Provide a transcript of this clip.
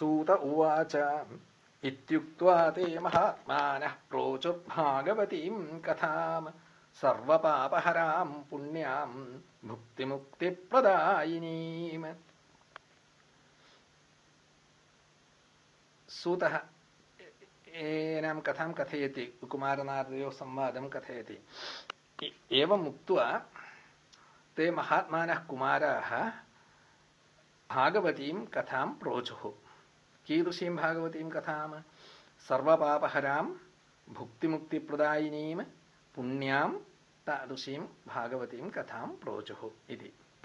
सूत उवाच। इत्युक्त्वा ते महात्मानः प्रोचुर्भागवतीं कथाम्। सर्वपापहरां पुण्यां भुक्तिमुक्तिप्रदायिनीम्। सूतः एनां कथां कथयति कुमारनारदयोः संवादं कथयति। एवम् उक्त्वा ते महात्मानः कुमाराः भागवतीं कथां प्रोचुः कीदृशीं भागवतीं कथां सर्वपापहरां भुक्तिमुक्तिप्रदायिनीं पुण्यां तादृशीं भागवतीं कथां प्रोचुः इति